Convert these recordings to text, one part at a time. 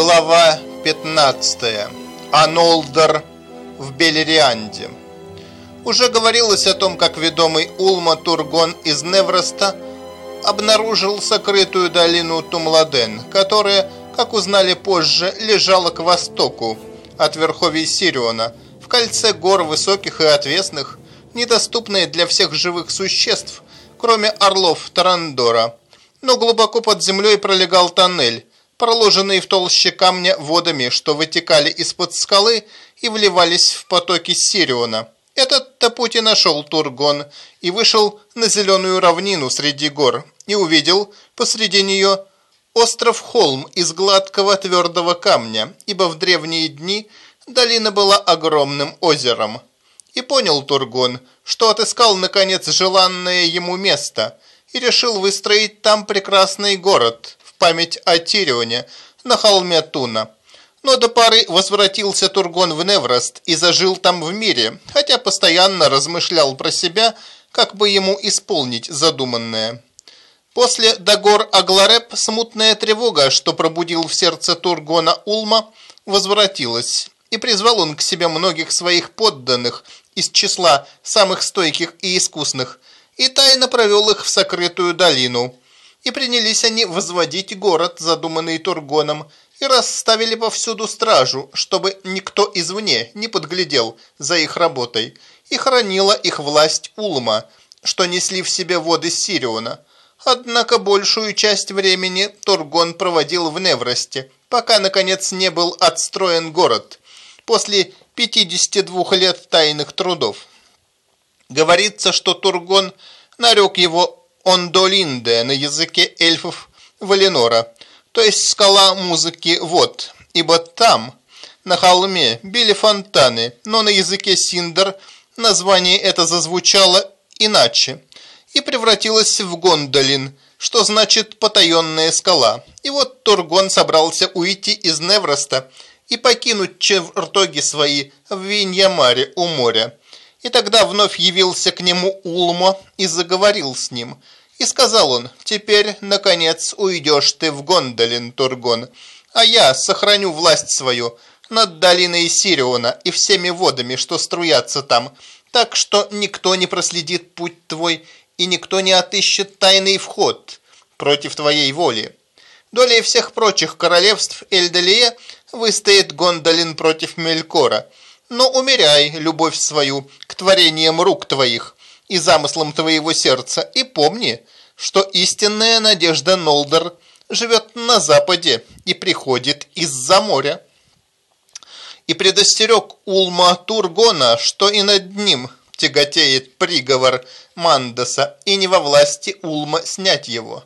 Глава 15. Анолдер в Белерианде. Уже говорилось о том, как ведомый Улма Тургон из Невроста обнаружил сокрытую долину Тумладен, которая, как узнали позже, лежала к востоку от верховий Сириона, в кольце гор высоких и отвесных, недоступные для всех живых существ, кроме орлов Тарандора. Но глубоко под землей пролегал тоннель, проложенный в толще камня водами, что вытекали из-под скалы и вливались в потоки Сириона. Этот-то путь нашел Тургон и вышел на зеленую равнину среди гор и увидел посреди нее остров-холм из гладкого твердого камня, ибо в древние дни долина была огромным озером. И понял Тургон, что отыскал наконец желанное ему место и решил выстроить там прекрасный город – память о Тирионе на холме Туна. Но до поры возвратился Тургон в Неврост и зажил там в мире, хотя постоянно размышлял про себя, как бы ему исполнить задуманное. После Дагор Аглареп смутная тревога, что пробудил в сердце Тургона Улма, возвратилась, и призвал он к себе многих своих подданных из числа самых стойких и искусных, и тайно провел их в сокрытую долину – и принялись они возводить город, задуманный Тургоном, и расставили повсюду стражу, чтобы никто извне не подглядел за их работой, и хранила их власть Улма, что несли в себе воды Сириона. Однако большую часть времени Тургон проводил в Невросте, пока, наконец, не был отстроен город, после 52 лет тайных трудов. Говорится, что Тургон нарек его Ондолинде на языке эльфов Валенора, то есть скала музыки «Вот», ибо там, на холме, били фонтаны, но на языке Синдер название это зазвучало иначе и превратилось в Гондолин, что значит «потаенная скала». И вот Тургон собрался уйти из Невроста и покинуть чертоги свои в Виньямаре у моря. И тогда вновь явился к нему Улмо и заговорил с ним – и сказал он, «Теперь, наконец, уйдешь ты в Гондолин, Тургон, а я сохраню власть свою над долиной Сириона и всеми водами, что струятся там, так что никто не проследит путь твой и никто не отыщет тайный вход против твоей воли. Долей всех прочих королевств Эльдалия выстоит Гондолин против Мелькора, но умеряй любовь свою к творениям рук твоих, и замыслом твоего сердца, и помни, что истинная надежда Нолдер живет на западе и приходит из-за моря. И предостерег Улма Тургона, что и над ним тяготеет приговор Мандаса, и не во власти Улма снять его.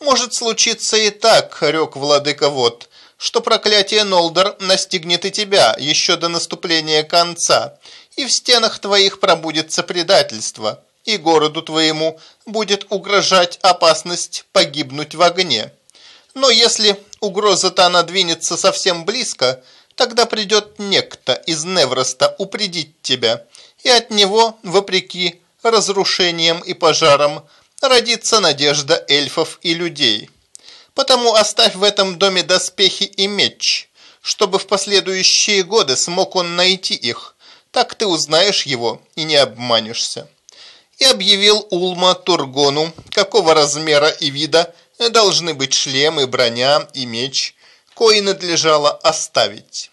Может случиться и так, рек владыка вот, что проклятие Нолдер настигнет и тебя еще до наступления конца, и в стенах твоих пробудется предательство, и городу твоему будет угрожать опасность погибнуть в огне. Но если угроза-то надвинется совсем близко, тогда придет некто из Невроста упредить тебя, и от него, вопреки разрушениям и пожарам, родится надежда эльфов и людей. Потому оставь в этом доме доспехи и меч, чтобы в последующие годы смог он найти их, так ты узнаешь его и не обманешься. И объявил Улма Тургону, какого размера и вида должны быть шлемы, броня и меч, кои надлежало оставить.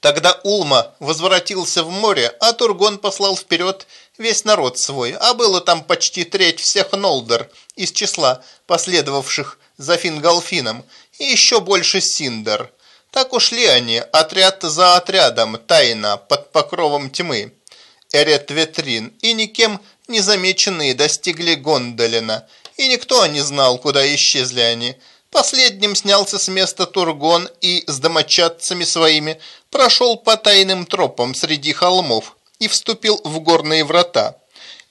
Тогда Улма возвратился в море, а Тургон послал вперед весь народ свой, а было там почти треть всех Нолдер из числа последовавших за Фингалфином, и еще больше Синдер – так ушли они, отряд за отрядом, тайно, под покровом тьмы. Эрет Ветрин и никем не замеченные достигли Гондолина, и никто не знал, куда исчезли они. Последним снялся с места Тургон и с домочадцами своими прошел по тайным тропам среди холмов и вступил в горные врата,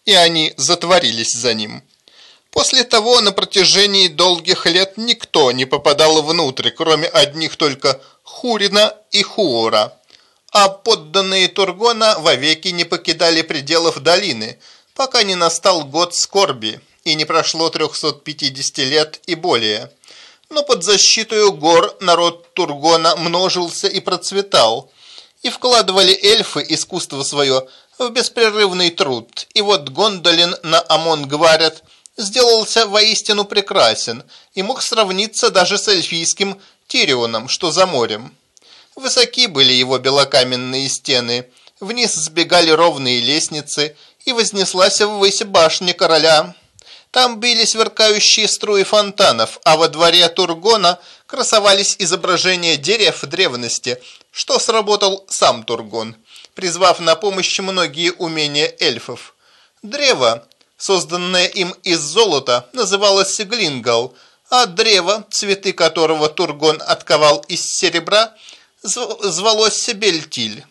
и они затворились за ним. После того на протяжении долгих лет никто не попадал внутрь, кроме одних только Хурина и Хуора, а подданные Тургона вовеки не покидали пределов долины, пока не настал год скорби и не прошло 350 лет и более. но под защитою гор народ Тургона множился и процветал, и вкладывали эльфы искусство свое в беспрерывный труд. И вот Гондолин на Амон говорят, сделался воистину прекрасен и мог сравниться даже с эльфийским Тирионом, что за морем. Высоки были его белокаменные стены, вниз сбегали ровные лестницы, и вознеслась ввысь башня короля там были сверкающие струи фонтанов, а во дворе Тургона красовались изображения дерев древности, что сработал сам Тургон, призвав на помощь многие умения эльфов. Древо, созданное им из золота, называлось Глингал, а древо, цветы которого Тургон отковал из серебра, звалось Бельтиль.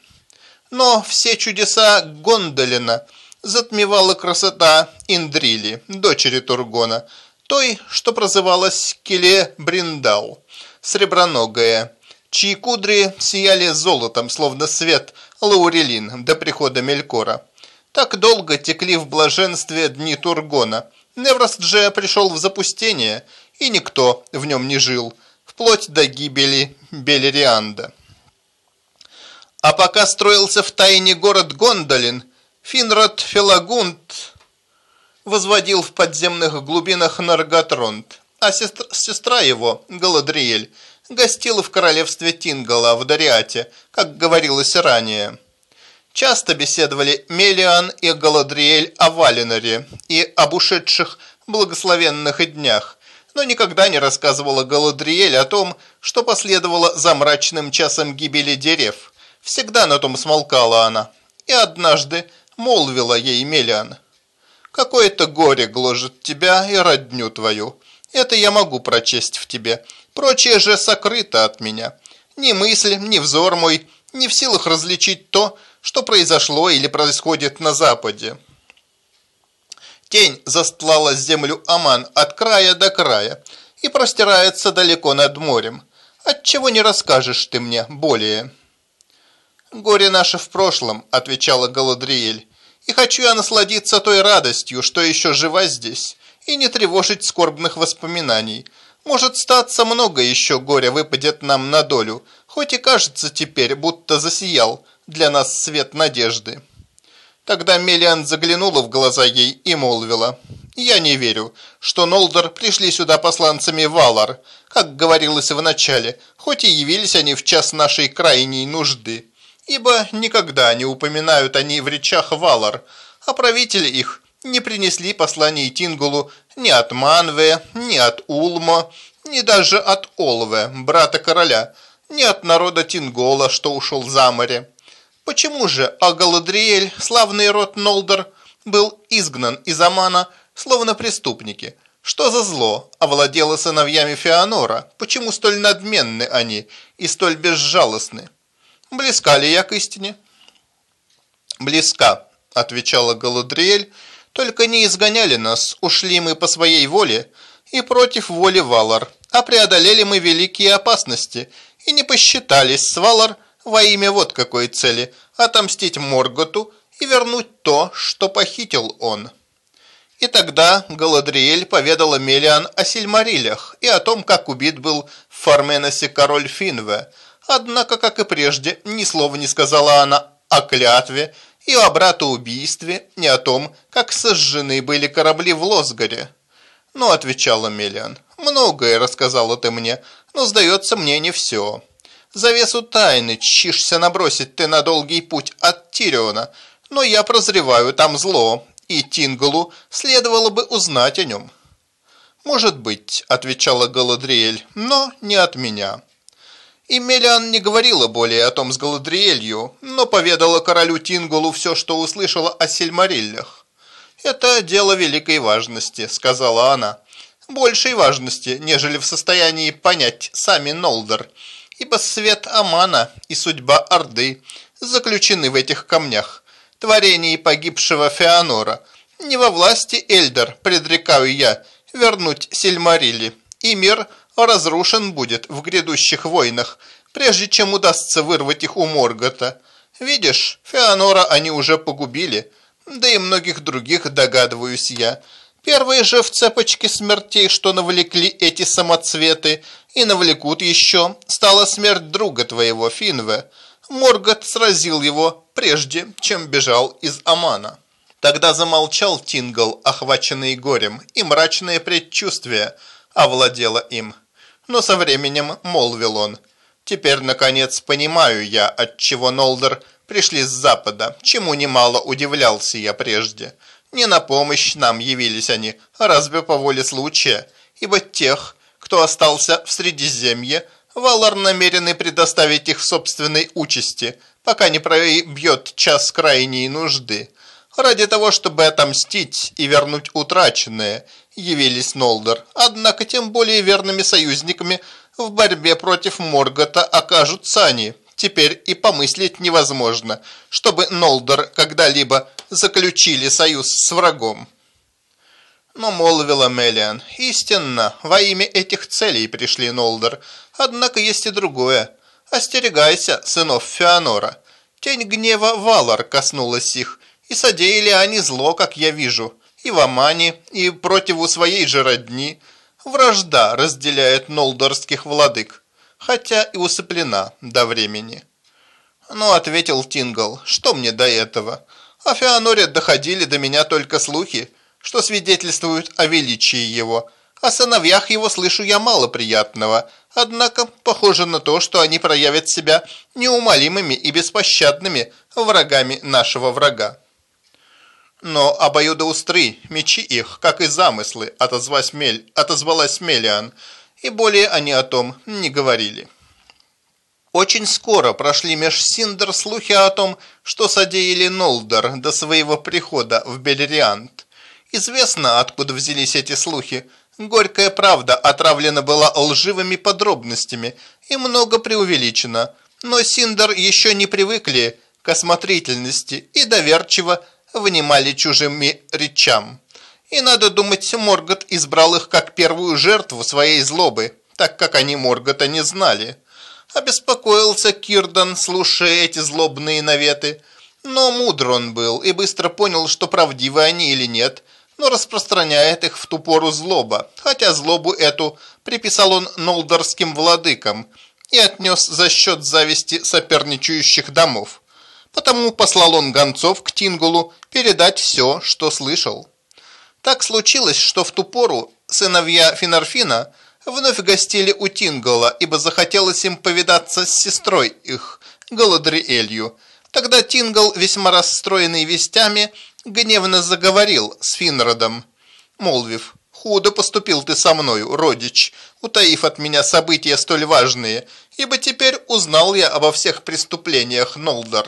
Но все чудеса Гондолина – затмевала красота Индрили, дочери Тургона, той, что прозывалась Келе Бриндал, среброногая, чьи кудри сияли золотом, словно свет лаурелин до прихода Мелькора. Так долго текли в блаженстве дни Тургона. Неврост же пришел в запустение, и никто в нем не жил, вплоть до гибели Белерианда. А пока строился в тайне город Гондолин, Финрод Фелагунд возводил в подземных глубинах Нарготронд, а сестра его, Галадриэль, гостила в королевстве Тингала в Дариате, как говорилось ранее. Часто беседовали Мелиан и Галадриэль о Валиноре и об ушедших благословенных днях, но никогда не рассказывала Галадриэль о том, что последовало за мрачным часом гибели дерев. Всегда на том смолкала она. И однажды, молвила ей Мелиан. «Какое-то горе гложет тебя и родню твою. Это я могу прочесть в тебе. Прочее же сокрыто от меня. Ни мысль, ни взор мой не в силах различить то, что произошло или происходит на Западе». Тень застлала землю Аман от края до края и простирается далеко над морем. Отчего не расскажешь ты мне более?» «Горе наше в прошлом», – отвечала Галадриэль, и хочу я насладиться той радостью, что еще жива здесь, и не тревожить скорбных воспоминаний. Может, статься много еще горя выпадет нам на долю, хоть и кажется теперь, будто засиял для нас свет надежды». Тогда Мелиан заглянула в глаза ей и молвила, «Я не верю, что Нолдор пришли сюда посланцами Валар, как говорилось в начале, хоть и явились они в час нашей крайней нужды ибо никогда не упоминают они в речах Валар, а правители их не принесли посланий Тингулу ни от Манве, ни от Улма, ни даже от Олве, брата короля, ни от народа Тингола, что ушел за море. Почему же Агаладриэль, славный род Нолдор, был изгнан из Амана, словно преступники? Что за зло овладело сыновьями Феонора? Почему столь надменны они и столь безжалостны? Близка ли я к истине? Близка, отвечала Галадриэль, только не изгоняли нас, ушли мы по своей воле и против воли Валар, а преодолели мы великие опасности и не посчитались с Валар во имя вот какой цели – отомстить Морготу и вернуть то, что похитил он. И тогда Галадриэль поведала Мелиан о Сильмарилях и о том, как убит был в Фарменосе король Финве – Однако, как и прежде, ни слова не сказала она о клятве и о братоубийстве, ни о том, как сожжены были корабли в Лосгаре. «Ну», – отвечала Мелиан, – «многое рассказала ты мне, но, сдается мне, не все. Завесу тайны чишься набросить ты на долгий путь от Тириона, но я прозреваю там зло, и Тингалу следовало бы узнать о нем». «Может быть», – отвечала Галадриэль, – «но не от меня». И Мелиан не говорила более о том с Галадриэлью, но поведала королю Тингулу все, что услышала о Сильмариллях. «Это дело великой важности», — сказала она. «Большей важности, нежели в состоянии понять сами Нолдер, ибо свет Амана и судьба Орды заключены в этих камнях, творении погибшего Феонора. Не во власти Эльдер, предрекаю я, вернуть Сильмарилли, и мир — разрушен будет в грядущих войнах, прежде чем удастся вырвать их у Моргота. Видишь, Феонора они уже погубили, да и многих других, догадываюсь я. Первые же в цепочке смертей, что навлекли эти самоцветы и навлекут еще, стала смерть друга твоего, Финве. Моргот сразил его прежде, чем бежал из Амана. Тогда замолчал Тингл, охваченный горем, и мрачное предчувствие овладело им. Но со временем молвил он. «Теперь, наконец, понимаю я, от чего Нолдер пришли с запада, чему немало удивлялся я прежде. Не на помощь нам явились они, разве по воле случая, ибо тех, кто остался в Средиземье, Валар намеренный предоставить их собственной участи, пока не пробьет час крайней нужды. Ради того, чтобы отомстить и вернуть утраченное, явились Нолдер, однако тем более верными союзниками в борьбе против Моргота окажутся они. Теперь и помыслить невозможно, чтобы Нолдор когда-либо заключили союз с врагом. Но молвила Мелиан, истинно, во имя этих целей пришли Нолдор, однако есть и другое. Остерегайся, сынов Феонора. Тень гнева Валар коснулась их, и содеяли они зло, как я вижу, и в Амане, и противу своей же родни. Вражда разделяет нолдорских владык хотя и усыплена до времени. «Ну», — ответил Тингл, — «что мне до этого? О Феоноре доходили до меня только слухи, что свидетельствуют о величии его. О сыновьях его слышу я мало приятного, однако похоже на то, что они проявят себя неумолимыми и беспощадными врагами нашего врага. Но обоюдоустры, мечи их, как и замыслы, отозвалась, Мель, отозвалась Мелиан, — и более они о том не говорили. Очень скоро прошли меж Синдер слухи о том, что содеяли Нолдер до своего прихода в Белериант. Известно, откуда взялись эти слухи. Горькая правда отравлена была лживыми подробностями и много преувеличена, но Синдер еще не привыкли к осмотрительности и доверчиво внимали чужими речам. И надо думать, Моргот избрал их как первую жертву своей злобы, так как они Моргота не знали. Обеспокоился Кирдан, слушая эти злобные наветы. Но мудр он был и быстро понял, что правдивы они или нет, но распространяет их в ту пору злоба, хотя злобу эту приписал он нолдорским владыкам и отнес за счет зависти соперничающих домов. Потому послал он гонцов к Тингулу передать все, что слышал. Так случилось, что в ту пору сыновья Финарфина вновь гостили у Тингола, ибо захотелось им повидаться с сестрой их, Галадриэлью. Тогда Тингол, весьма расстроенный вестями, гневно заговорил с Финродом, молвив, «Худо поступил ты со мною, родич, утаив от меня события столь важные, ибо теперь узнал я обо всех преступлениях Нолдор».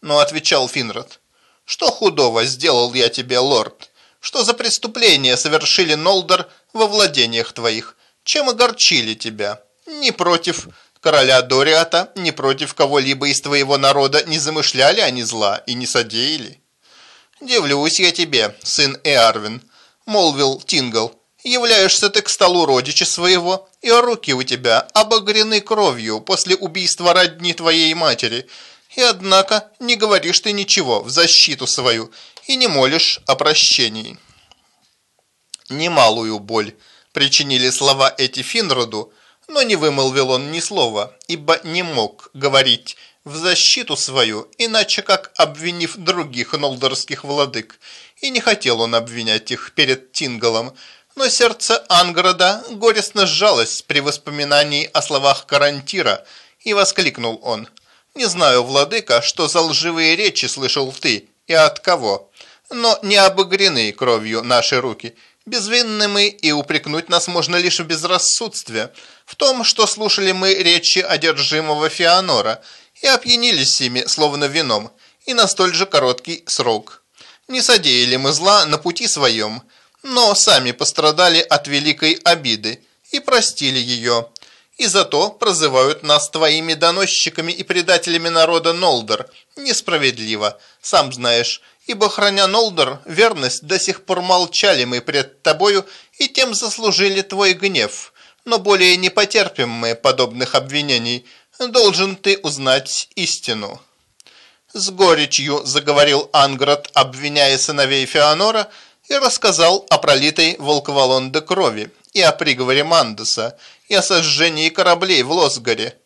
Но отвечал Финрод, «Что худого сделал я тебе, лорд? Что за преступление совершили Нолдор во владениях твоих? Чем огорчили тебя? Не против короля Дориата, не против кого-либо из твоего народа не замышляли они зла и не содеяли? Дивлюсь я тебе, сын Эарвин, молвил Тингл. Являешься ты к столу родича своего, и руки у тебя обогрены кровью после убийства родни твоей матери, и однако не говоришь ты ничего в защиту свою и не молишь о прощении. Немалую боль причинили слова эти Финроду, но не вымолвил он ни слова, ибо не мог говорить в защиту свою, иначе как обвинив других нолдорских владык, и не хотел он обвинять их перед Тингалом, но сердце Анграда горестно сжалось при воспоминании о словах Карантира, и воскликнул он – не знаю, владыка, что за лживые речи слышал ты и от кого, но не обогрены кровью наши руки. Безвинны мы, и упрекнуть нас можно лишь в безрассудстве, в том, что слушали мы речи одержимого Феонора и опьянились ими, словно вином, и на столь же короткий срок. Не содеяли мы зла на пути своем, но сами пострадали от великой обиды и простили ее и зато прозывают нас твоими доносчиками и предателями народа Нолдер. Несправедливо, сам знаешь, ибо, храня Нолдер, верность до сих пор молчали мы пред тобою и тем заслужили твой гнев. Но более не потерпим мы подобных обвинений. Должен ты узнать истину». С горечью заговорил Анград, обвиняя сыновей Феонора, и рассказал о пролитой Волковолонде крови и о приговоре Мандеса и о сожжении кораблей в Лосгаре.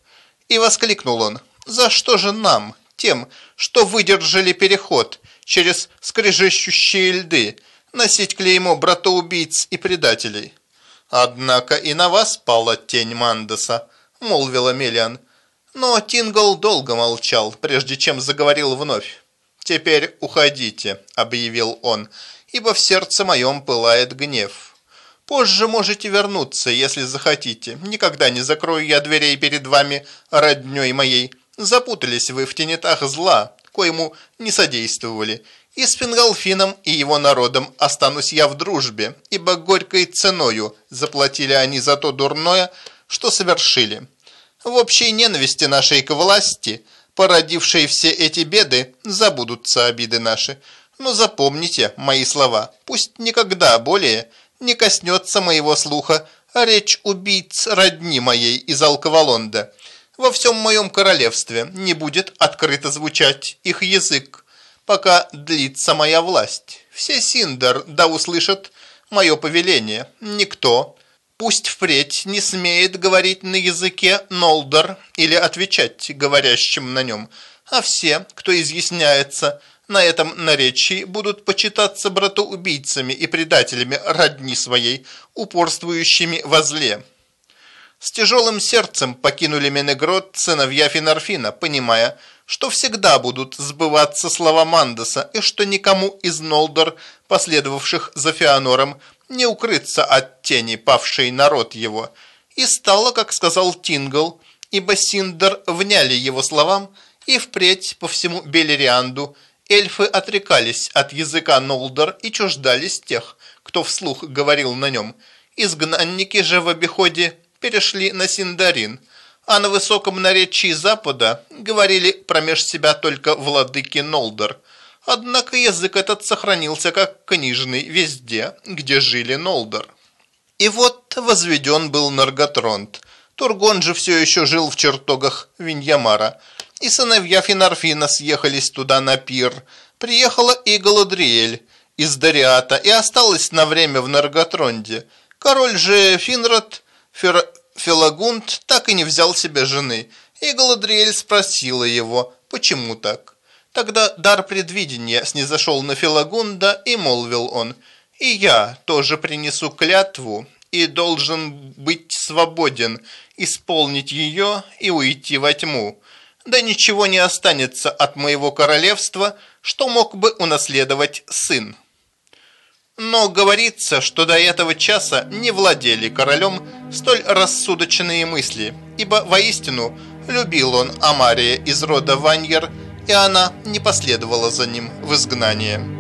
И воскликнул он, «За что же нам, тем, что выдержали переход через скрежещущие льды, носить клеймо братоубийц и предателей?» «Однако и на вас пала тень Мандеса», — молвила Мелиан. Но Тингл долго молчал, прежде чем заговорил вновь. «Теперь уходите», — объявил он, — «ибо в сердце моем пылает гнев. Позже можете вернуться, если захотите. Никогда не закрою я дверей перед вами, роднёй моей. Запутались вы в тенетах зла, коему не содействовали. И с Фингалфином и его народом останусь я в дружбе, ибо горькой ценою заплатили они за то дурное, что совершили. В общей ненависти нашей к власти, породившей все эти беды, забудутся обиды наши. Но запомните мои слова, пусть никогда более не коснется моего слуха речь убийц родни моей из Алкавалонда. Во всем моем королевстве не будет открыто звучать их язык, пока длится моя власть. Все Синдер да услышат мое повеление. Никто, пусть впредь не смеет говорить на языке Нолдор или отвечать говорящим на нем, а все, кто изъясняется на этом наречии, будут почитаться братоубийцами и предателями родни своей, упорствующими во зле. С тяжелым сердцем покинули Менегрод сыновья Финарфина, понимая, что всегда будут сбываться слова Мандаса и что никому из Нолдор, последовавших за Феонором, не укрыться от тени, павшей народ его. И стало, как сказал Тингл, ибо Синдер вняли его словам, и впредь по всему Белерианду эльфы отрекались от языка Нолдор и чуждались тех, кто вслух говорил на нем. Изгнанники же в обиходе перешли на Синдарин, а на высоком наречии Запада говорили промеж себя только владыки Нолдор – Однако язык этот сохранился как книжный везде, где жили Нолдор. И вот возведен был Нарготронт. Тургон же все еще жил в чертогах Виньямара. И сыновья Финарфина съехались туда на пир. Приехала и Галадриэль из Дариата и осталась на время в Нарготронде. Король же Финрод Фер... Фелагунд так и не взял себе жены. И Галадриэль спросила его, почему так. Тогда дар предвидения снизошел на Филагунда, и молвил он, «И я тоже принесу клятву, и должен быть свободен, исполнить ее и уйти во тьму. Да ничего не останется от моего королевства, что мог бы унаследовать сын». Но говорится, что до этого часа не владели королем столь рассудочные мысли, ибо воистину любил он Амария из рода Ваньер, и она не последовала за ним в изгнание.